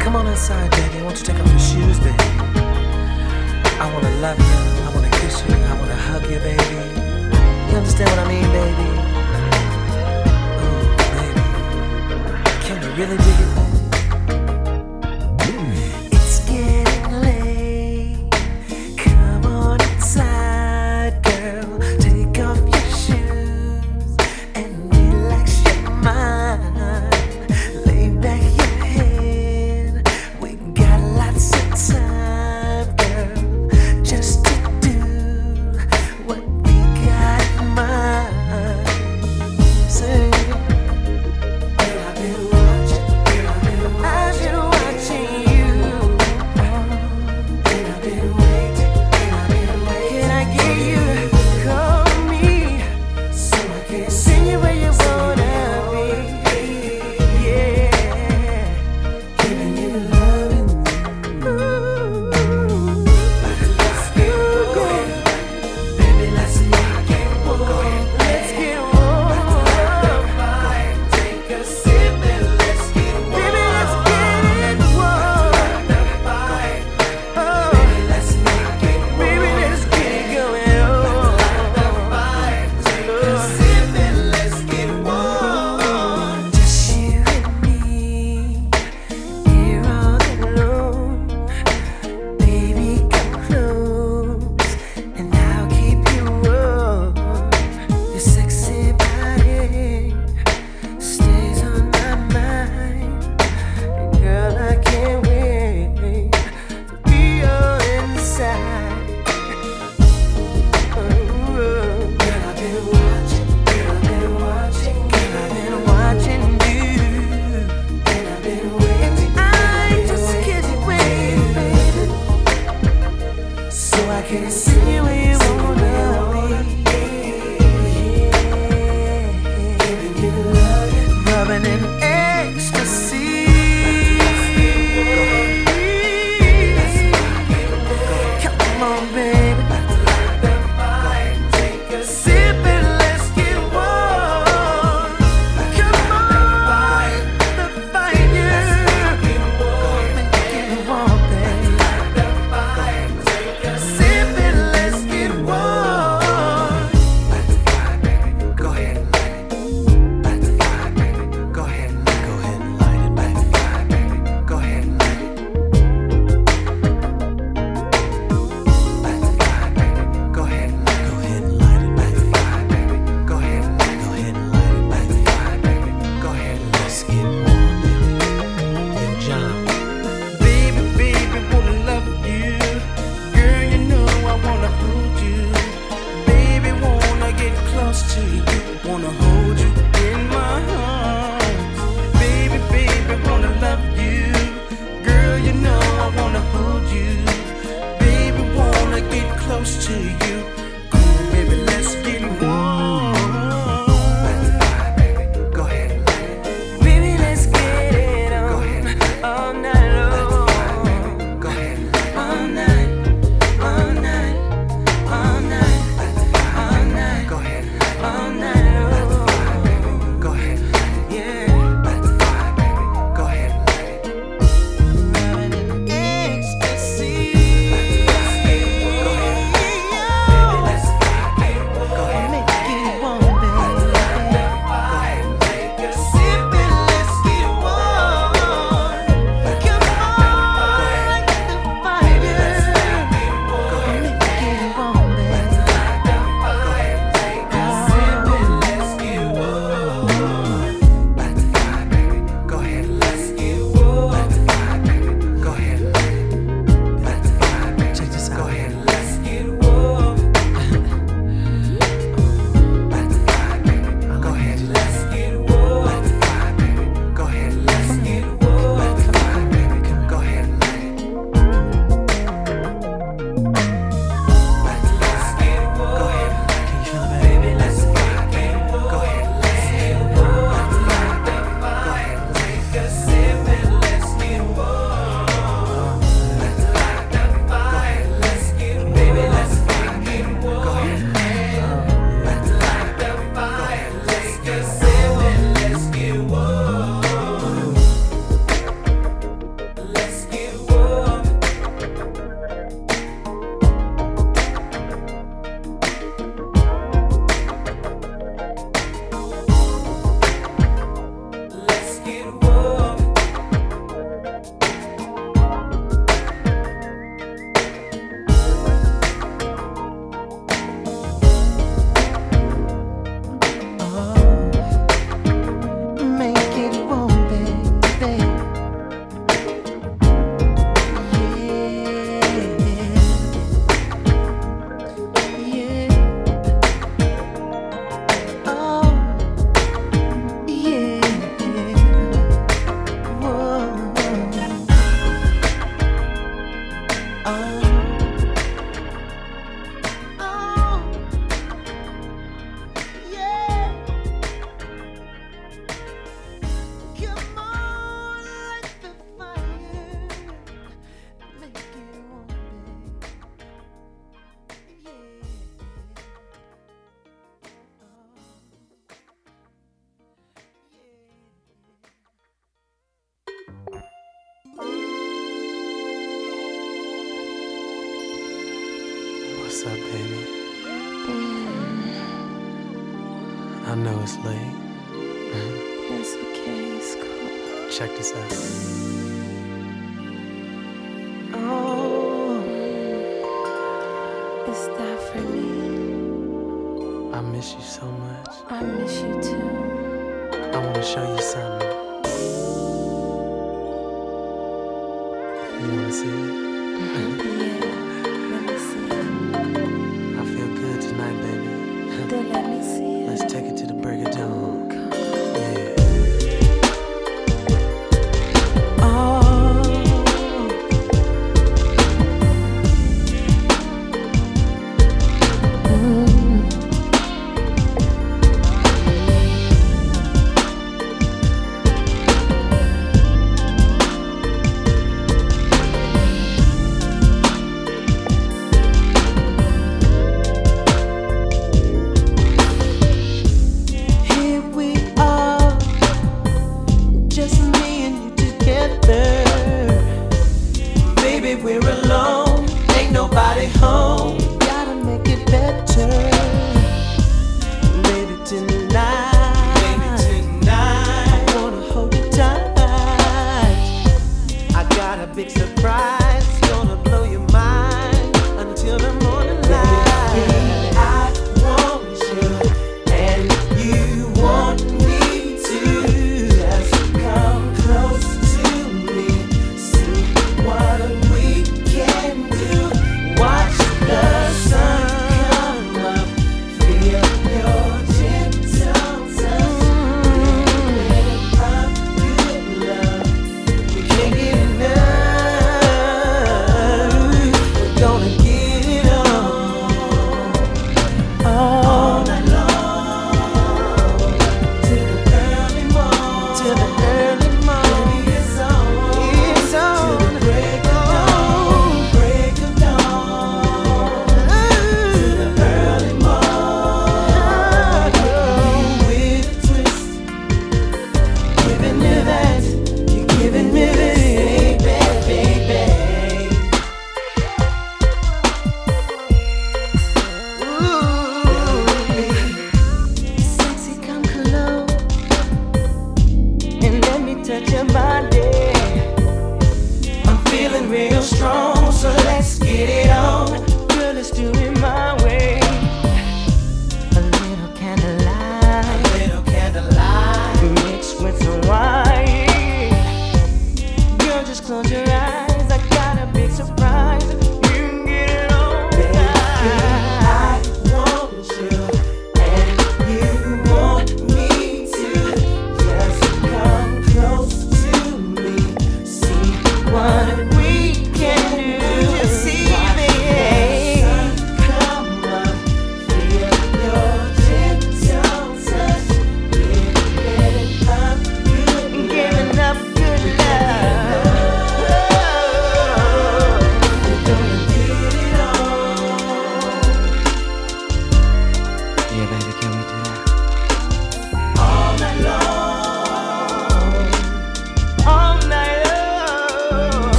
Come on inside, baby. Won't you take off your shoes, baby? I wanna love you. I wanna kiss you. I wanna hug you, baby. You understand what I mean, baby? Ooh, baby. Can you really dig it?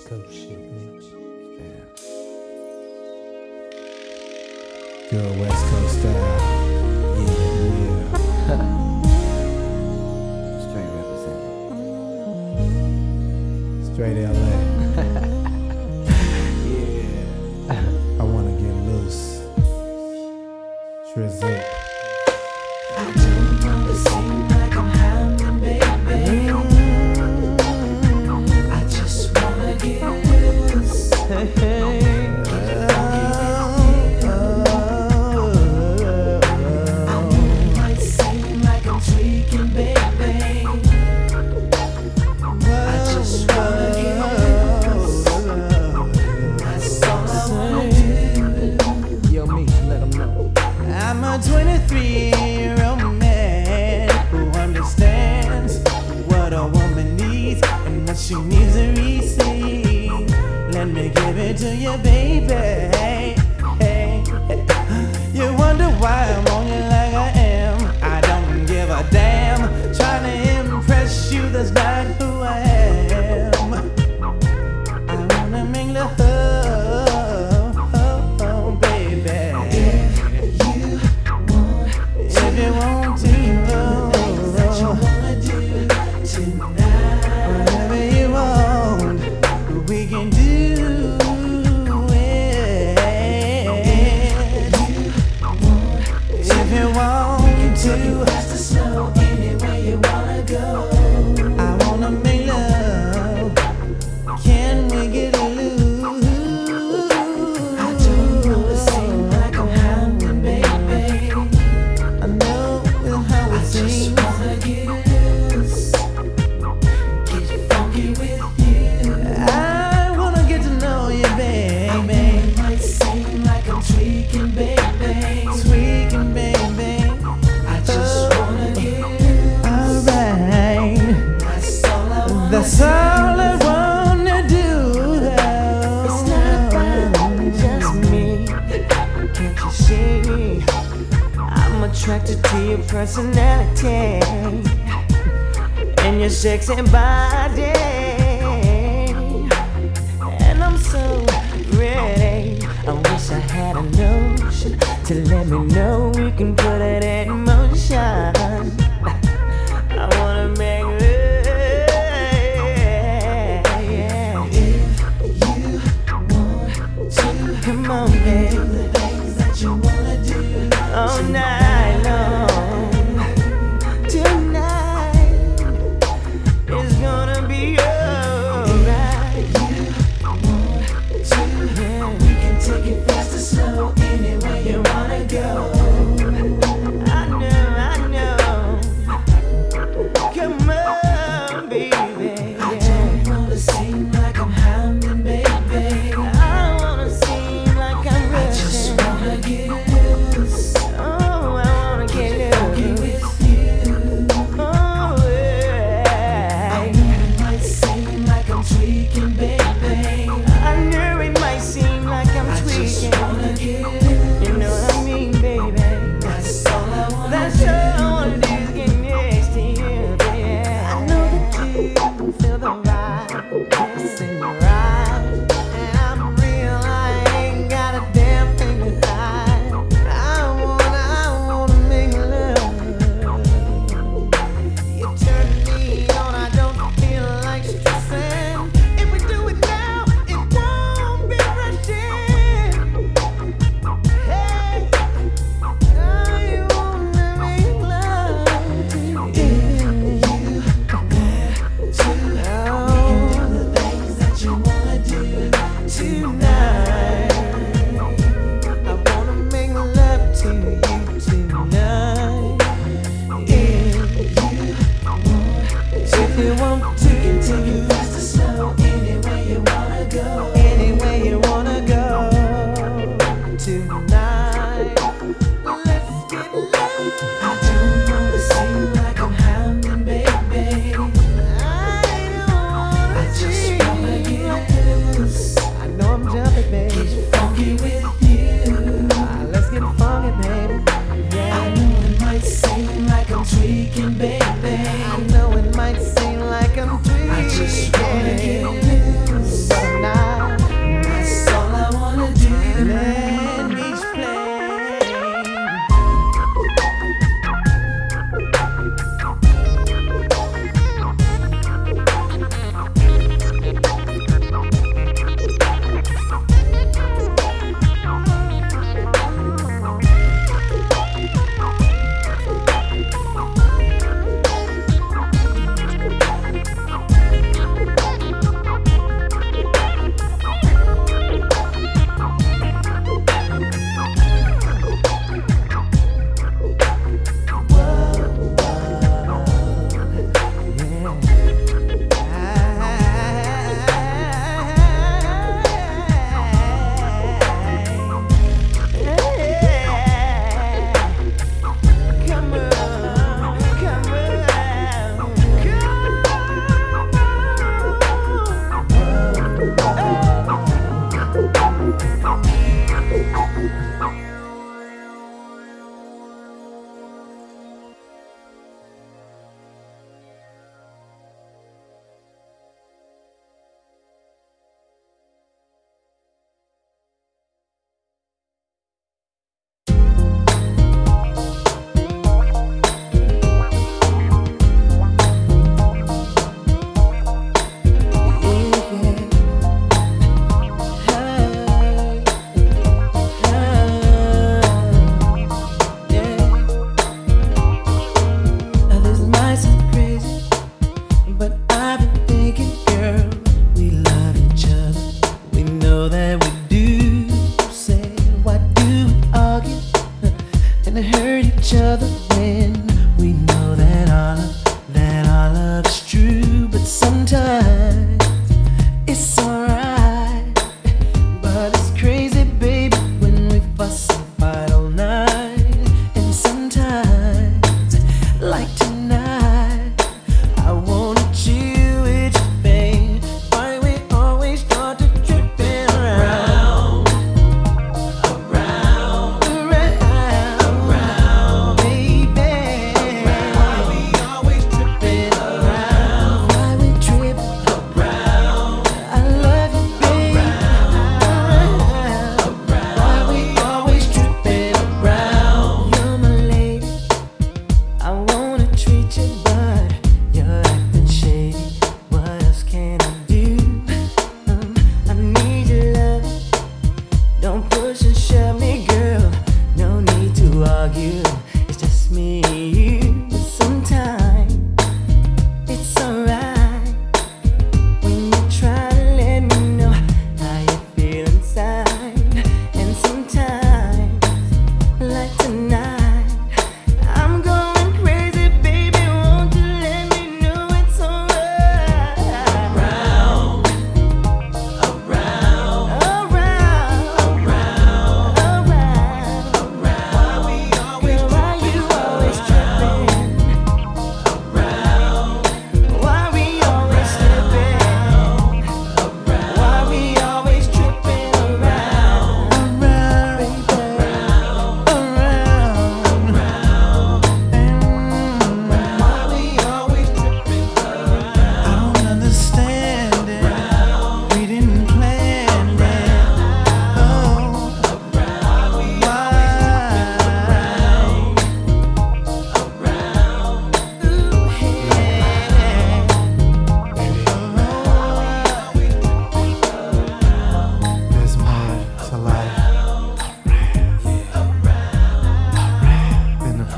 Do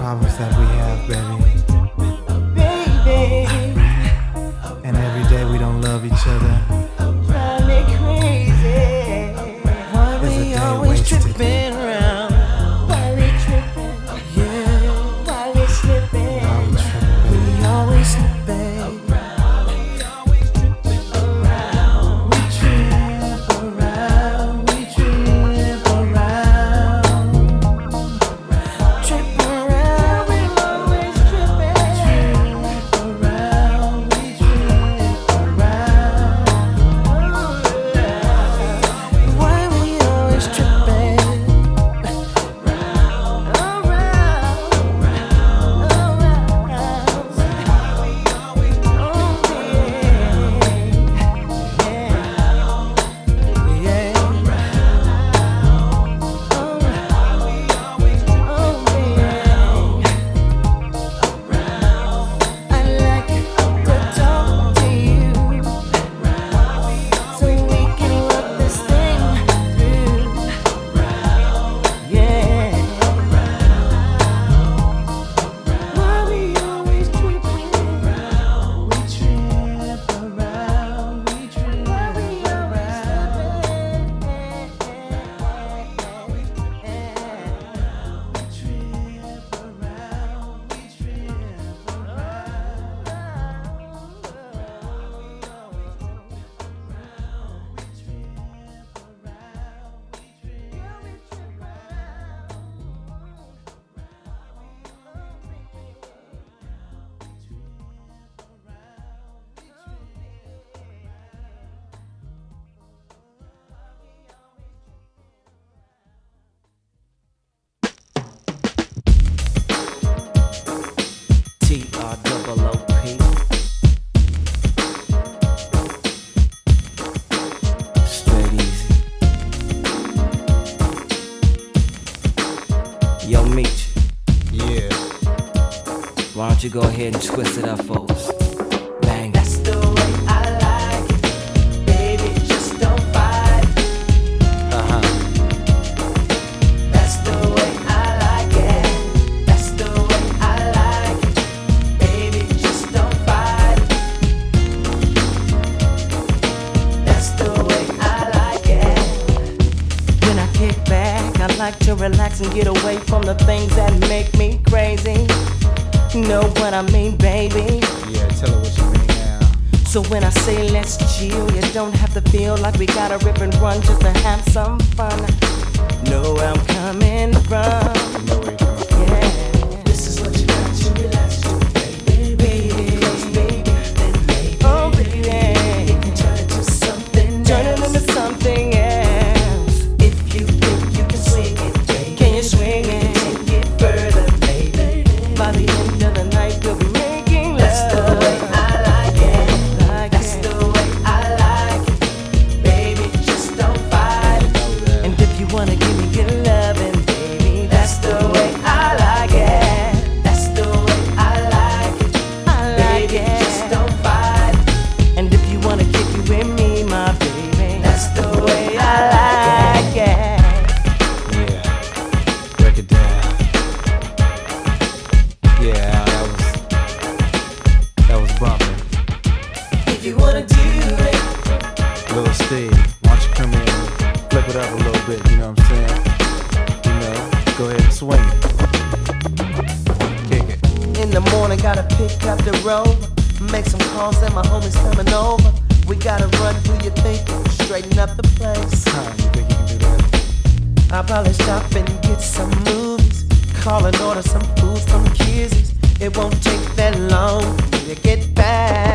Promise that we have, baby. to go ahead and twist it up folks. you wanna do it. Little Steve, why don't you come in and flip it up a little bit, you know what I'm saying? You know, go ahead and swing it. Kick it. In the morning, gotta pick up the road. Make some calls and my homies coming over. We gotta run through your thinking, straighten up the place. Huh, you think you can do that? I'll probably stop and get some movies. Call and order some food from Kizzy's. It won't take that long to get back.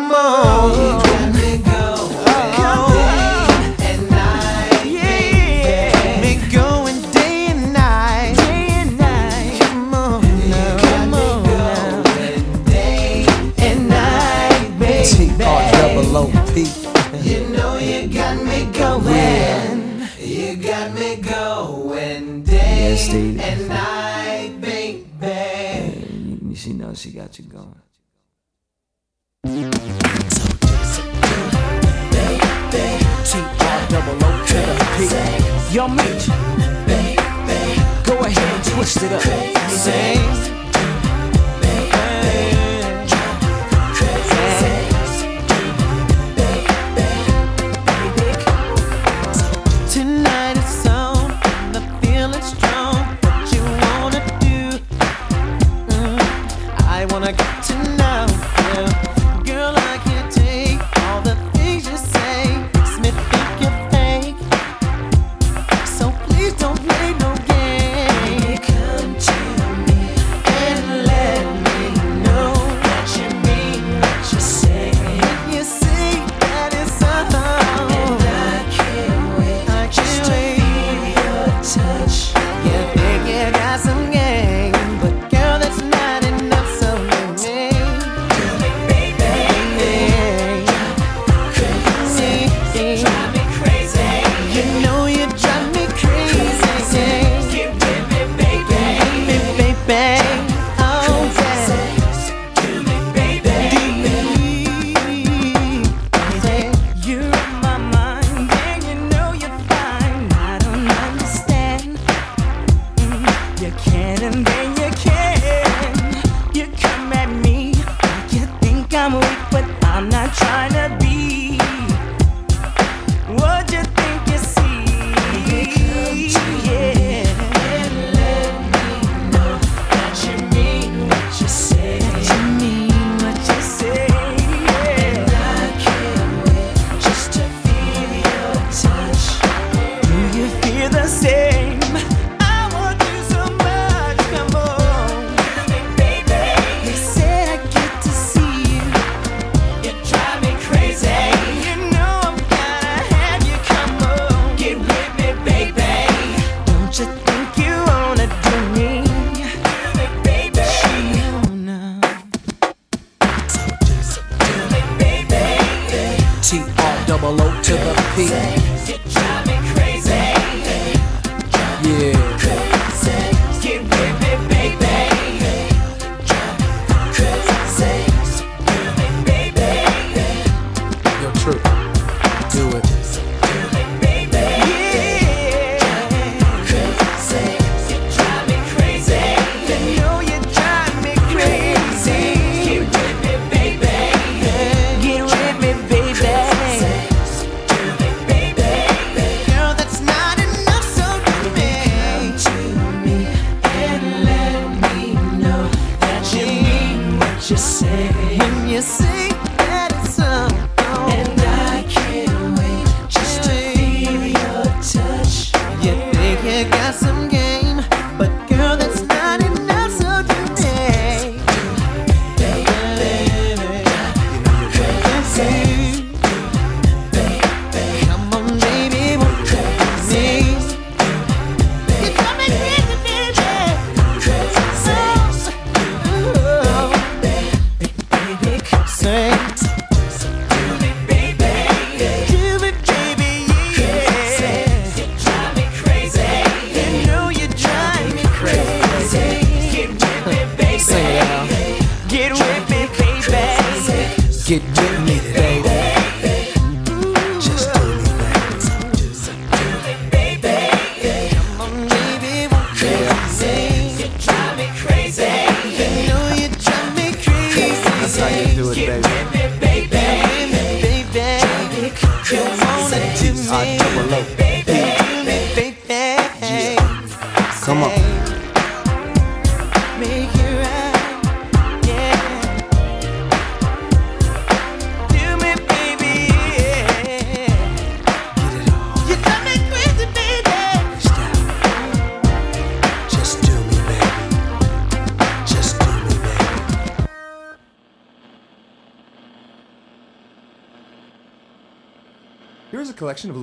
come on. double O to the P. Yo, Mitch. Go ahead and twist it up. Sing.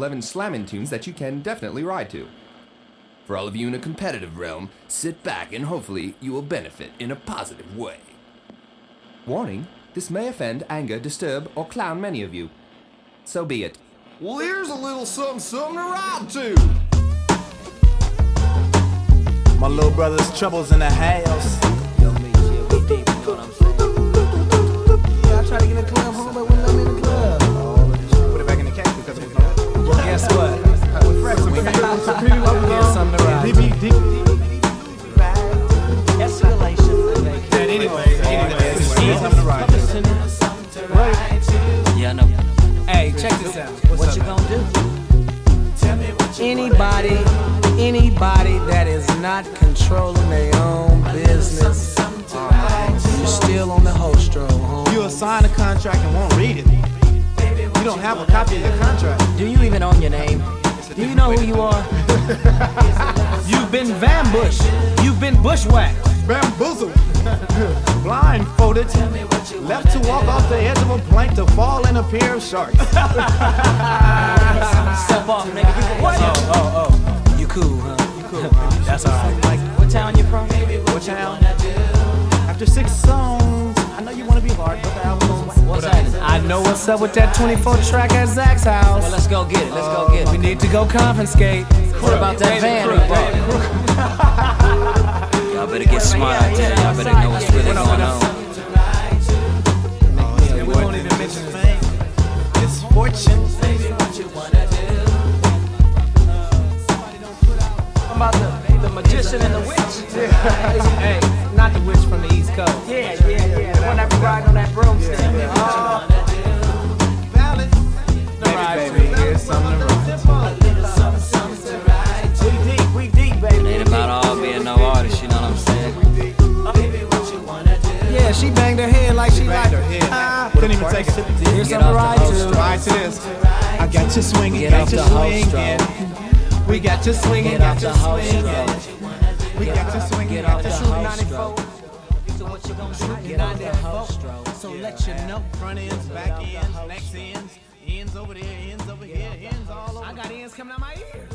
11 slammin' tunes that you can definitely ride to. For all of you in a competitive realm, sit back and hopefully you will benefit in a positive way. Warning this may offend, anger, disturb, or clown many of you. So be it. Well, here's a little something, something to ride to. My little brother's troubles in the house. Yo, me, shit, deep, you know what I'm saying? Yeah, I tried to get in the club, home, but wouldn't let me in the club. Put it back in the case because it was no. Well, guess what? Here's something to ride. Escalation. Anyway, anyway, something to ride. Yeah, I know. Hey, check this out. What you gonna do? Anybody, anybody that is not controlling their own business, you're still on the host roll, home. You assign a contract and won't read it. You don't have a copy of the contract. Do you even own your name? Do you know who you are? You've been ambushed. You've been bushwhacked. Bamboozled, blindfolded, left to walk off the edge of a plank to fall in a pair of sharks. Step off, nigga. What? Oh, oh, oh. You cool, huh? You cool. That's alright. Like, what town you from? What town? After six songs, I know you wanna be hard, but the album's What's happening? I know what's up with that 24 track at Zach's house. Well, let's go get it. Let's go oh, get it. We need to go confiscate. What about that van we bought? Y'all better get smart out there. Y'all better know what's really going on. Oh, yeah, we won't even mention fame. It's fortune. about the, the magician and the witch? hey, not the witch from the East Coast. Yeah, yeah, yeah. The one that be riding on that broomstick. Oh, uh-huh. Baby, baby, here's something to ride. we deep, we deep, It baby. ain't about all being no artist, you know what I'm saying? Yeah, she banged her head like she liked her it. head. Couldn't even take it. Here's Get something to ride to. Ride to this. I got you swinging, Get got off you the swinging. We got you swinging, Get got off you swinging. We got you swing, Get got off you the swinging. house stroke. So what you gonna do? Get off the house stroke. So let you know. Front ends, back ends, next ends, ends over there, ends over here, ends all over. I got ends coming out my ears.